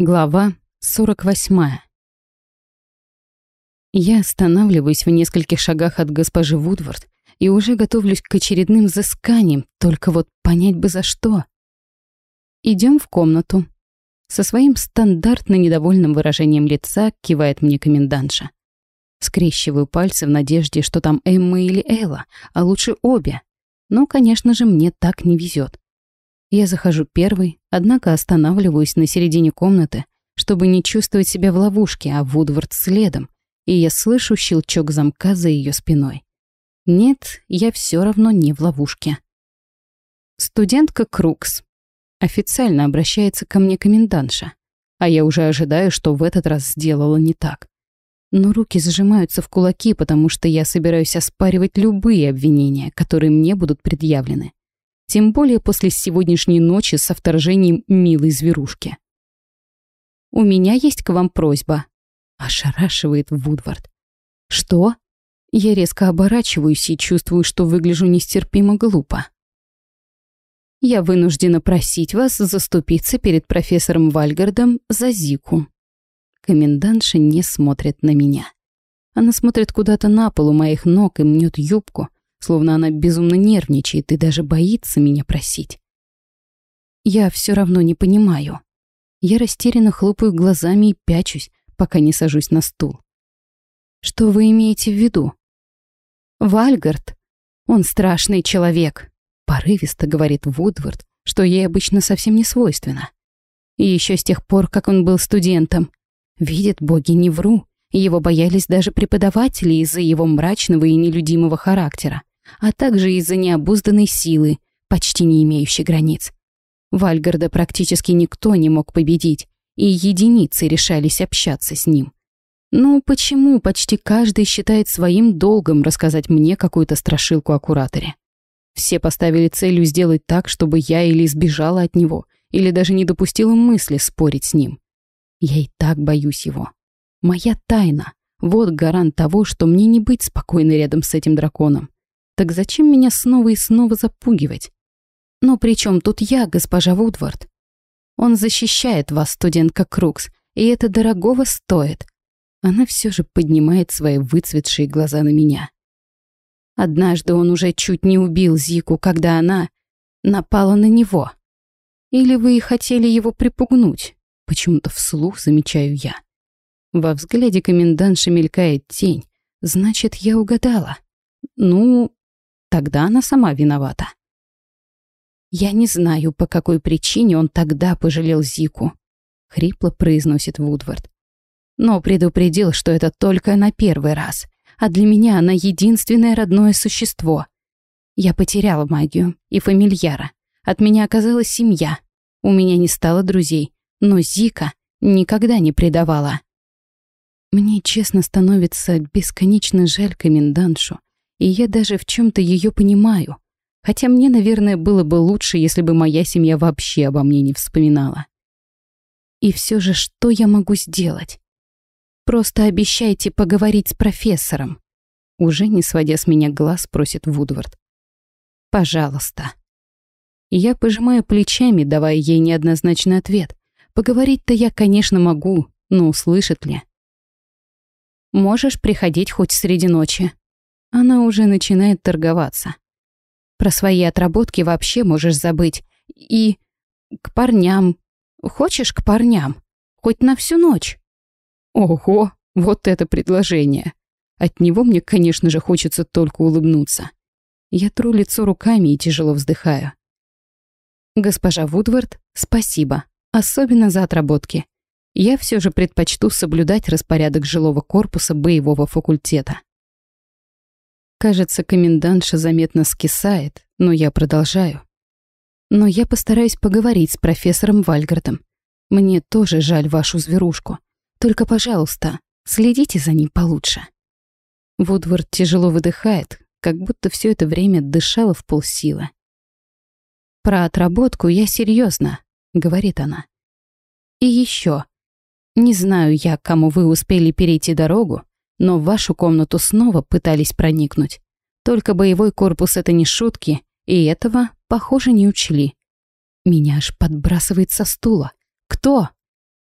Глава 48. Я останавливаюсь в нескольких шагах от госпожи Вудвард и уже готовлюсь к очередным взысканиям, только вот понять бы за что. Идем в комнату. Со своим стандартно недовольным выражением лица кивает мне комендантша. Скрещиваю пальцы в надежде, что там Эмма или Элла, а лучше обе. Но, конечно же, мне так не везет. Я захожу первый, однако останавливаюсь на середине комнаты, чтобы не чувствовать себя в ловушке, а Вудвард следом, и я слышу щелчок замка за ее спиной. Нет, я все равно не в ловушке. Студентка Крукс. Официально обращается ко мне комендантша, а я уже ожидаю, что в этот раз сделала не так. Но руки сжимаются в кулаки, потому что я собираюсь оспаривать любые обвинения, которые мне будут предъявлены. Тем более после сегодняшней ночи со вторжением милой зверушки. «У меня есть к вам просьба», — ошарашивает Вудвард. «Что?» Я резко оборачиваюсь и чувствую, что выгляжу нестерпимо глупо. «Я вынуждена просить вас заступиться перед профессором Вальгардом за Зику». Комендантша не смотрит на меня. Она смотрит куда-то на пол у моих ног и мнет юбку, словно она безумно нервничает и даже боится меня просить. Я все равно не понимаю. Я растерянно хлопаю глазами и пячусь, пока не сажусь на стул. Что вы имеете в виду? Вальгард, он страшный человек, порывисто говорит Вудвард, что ей обычно совсем не свойственно. И еще с тех пор, как он был студентом. Видит боги, не вру. Его боялись даже преподаватели из-за его мрачного и нелюдимого характера а также из-за необузданной силы, почти не имеющей границ. Вальгарда практически никто не мог победить, и единицы решались общаться с ним. Ну почему почти каждый считает своим долгом рассказать мне какую-то страшилку о кураторе? Все поставили целью сделать так, чтобы я или сбежала от него, или даже не допустила мысли спорить с ним. Я и так боюсь его. Моя тайна — вот гарант того, что мне не быть спокойной рядом с этим драконом. Так зачем меня снова и снова запугивать? Но при чем тут я, госпожа Вудвард? Он защищает вас, студентка Крукс, и это дорогого стоит. Она все же поднимает свои выцветшие глаза на меня. Однажды он уже чуть не убил Зику, когда она напала на него. Или вы хотели его припугнуть? Почему-то вслух замечаю я. Во взгляде комендантши мелькает тень. Значит, я угадала. Ну, Тогда она сама виновата. «Я не знаю, по какой причине он тогда пожалел Зику», — хрипло произносит Вудвард. «Но предупредил, что это только на первый раз, а для меня она единственное родное существо. Я потеряла магию и фамильяра. От меня оказалась семья. У меня не стало друзей, но Зика никогда не предавала». Мне честно становится бесконечно жаль комендантшу, и я даже в чем-то ее понимаю. Хотя мне, наверное, было бы лучше, если бы моя семья вообще обо мне не вспоминала. И все же, что я могу сделать? Просто обещайте поговорить с профессором. Уже не сводя с меня глаз, просит Вудвард. Пожалуйста. Я пожимаю плечами, давая ей неоднозначный ответ. Поговорить-то я, конечно, могу, но услышит ли? Можешь приходить хоть среди ночи, она уже начинает торговаться. Про свои отработки вообще можешь забыть. И к парням. Хочешь к парням? Хоть на всю ночь. Ого, вот это предложение. От него мне, конечно же, хочется только улыбнуться. Я тру лицо руками и тяжело вздыхаю. Госпожа Вудвард, спасибо. Особенно за отработки. Я все же предпочту соблюдать распорядок жилого корпуса боевого факультета. Кажется, комендантша заметно скисает, но я продолжаю. Но я постараюсь поговорить с профессором Вальгардом. Мне тоже жаль вашу зверушку. Только, пожалуйста, следите за ним получше. Вудвард тяжело выдыхает, как будто все это время дышала в полсилы. «Про отработку я серьезно, говорит она. «И еще. Не знаю я, кому вы успели перейти дорогу, но в вашу комнату снова пытались проникнуть. Только боевой корпус — это не шутки, и этого, похоже, не учли. Меня аж подбрасывает со стула. Кто?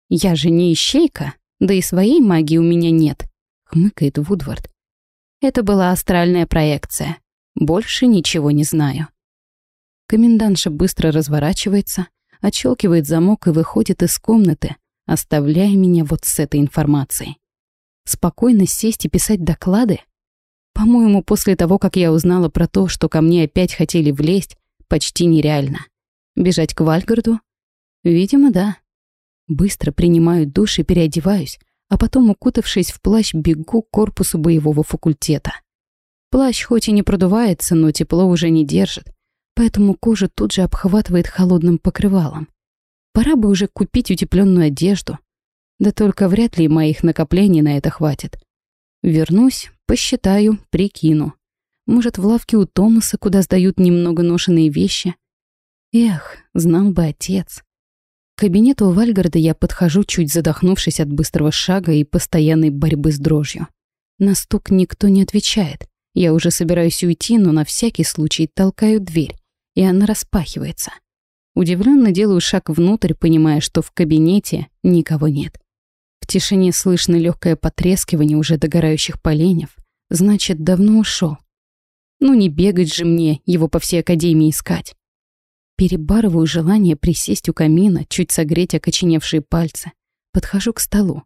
Я же не ищейка, да и своей магии у меня нет, хмыкает Вудвард. Это была астральная проекция. Больше ничего не знаю. Комендантша быстро разворачивается, отщелкивает замок и выходит из комнаты, оставляя меня вот с этой информацией. Спокойно сесть и писать доклады? По-моему, после того, как я узнала про то, что ко мне опять хотели влезть, почти нереально. Бежать к Вальгарду? Видимо, да. Быстро принимаю душ и переодеваюсь, а потом, укутавшись в плащ, бегу к корпусу боевого факультета. Плащ хоть и не продувается, но тепло уже не держит, поэтому кожа тут же обхватывает холодным покрывалом. Пора бы уже купить утепленную одежду. Да только вряд ли моих накоплений на это хватит. Вернусь, посчитаю, прикину. Может, в лавке у Томаса, куда сдают немного ношенные вещи. Эх, знал бы отец. К кабинету Вальгарда я подхожу, чуть задохнувшись от быстрого шага и постоянной борьбы с дрожью. На стук никто не отвечает. Я уже собираюсь уйти, но на всякий случай толкаю дверь, и она распахивается. Удивленно делаю шаг внутрь, понимая, что в кабинете никого нет. Тишине слышно легкое потрескивание уже догорающих поленьев. Значит, давно ушел. Ну не бегать же мне его по всей академии искать. Перебарываю желание присесть у камина, чуть согреть окоченевшие пальцы. Подхожу к столу.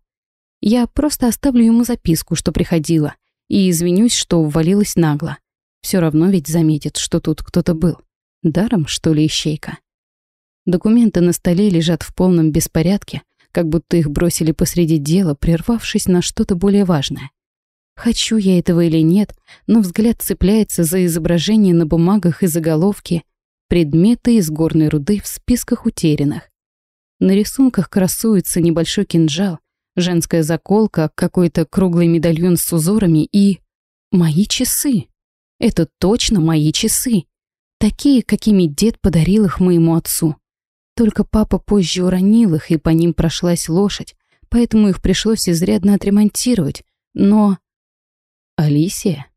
Я просто оставлю ему записку, что приходила, и извинюсь, что увалилась нагло. Все равно ведь заметит, что тут кто-то был. Даром, что ли, ищейка? Документы на столе лежат в полном беспорядке, как будто их бросили посреди дела, прервавшись на что-то более важное. Хочу я этого или нет, но взгляд цепляется за изображение на бумагах и заголовки Предметы из горной руды в списках утерянных. На рисунках красуется небольшой кинжал, женская заколка, какой-то круглый медальон с узорами и... Мои часы. Это точно мои часы. Такие, какими дед подарил их моему отцу. Только папа позже уронил их, и по ним прошлась лошадь, поэтому их пришлось изрядно отремонтировать. Но... Алисия?